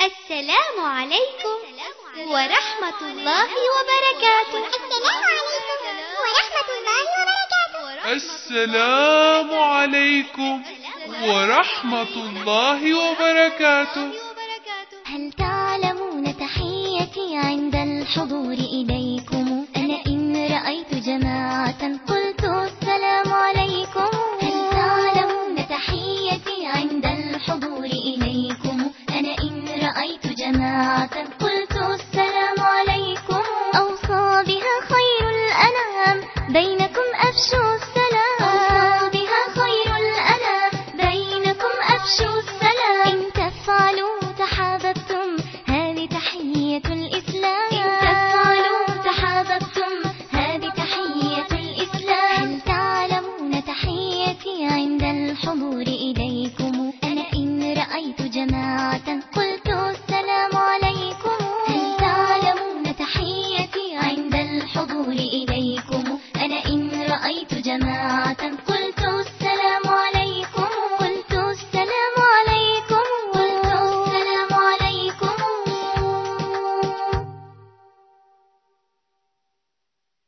السلام عليكم ورحمة الله وبركاته. السلام عليكم ورحمة الله وبركاته. السلام عليكم ورحمة الله وبركاته. هل تعلمون تحيتي عند الحضور إليكم؟ رأيت جماعة قلت السلام عليكم. أوصى بها خير الأنام بينكم أفشو السلام جماعة